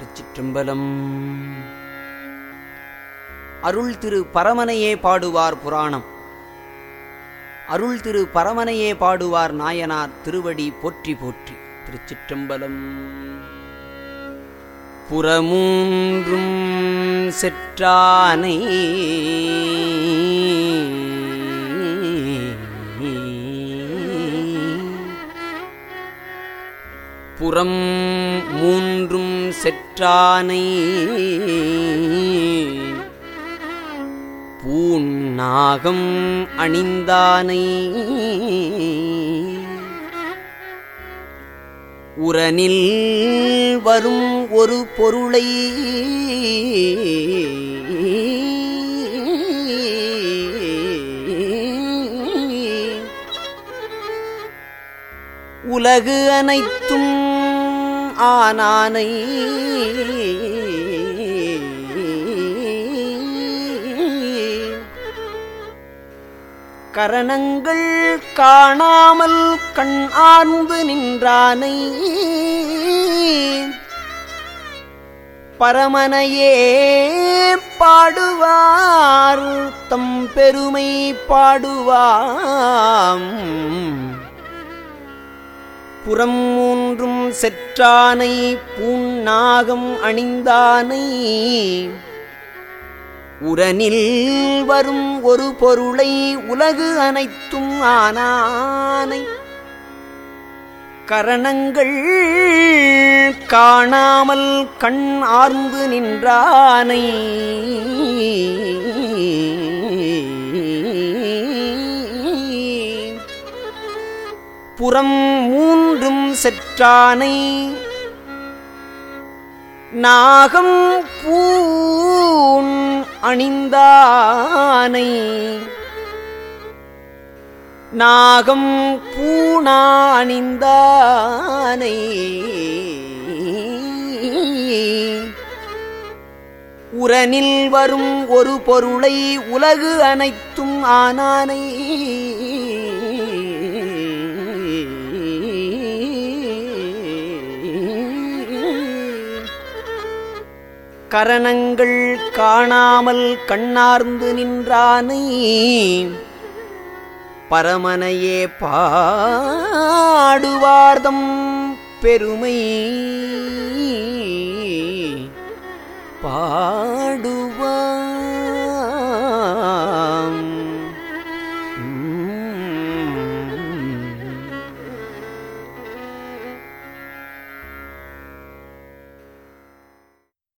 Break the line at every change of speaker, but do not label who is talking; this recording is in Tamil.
திருச்சிற்றம்பலம். அருள் திரு பரமனையே பாடுவார் புராணம். அருள் திரு பரமனையே பாடுவார் நாயனார் திருவடி போற்றி போற்றி. திருச்சிற்றம்பலம். புறமூன்றும் செற்றானை புறம் மூன்றும் செற்றானை பூநாகம் அணிந்தானை. உரனில் வரும் ஒரு பொருளை உலகு அனைத்தும் ஆனானை. கரணங்கள் காணாமல் கண் ஆர்ந்து நின்றானை. பரமனையே பாடுவார் தம் பெருமை பாடுவாம். புறம் மூன்றும் செற்றானை பூநாகம் அணிந்தானை. உரனில் வரும் ஒரு பொருளை உலகு அனைத்தும் ஆனானை. கரணங்கள் காணாமல் கண் ஆர்ந்து நின்றானை. புறம் மூன்றும் செற்றானை. நாகம் பூன் அணிந்தானை. நாகம் பூணா அணிந்தானை. உரனில் வரும் ஒரு பொருளை உலகு அனைத்தும் ஆனானை. கரணங்கள் காணாமல் கண்ணார்ந்து நின்றானை. பரமனையே பாடுவார்தம் பெருமை. பா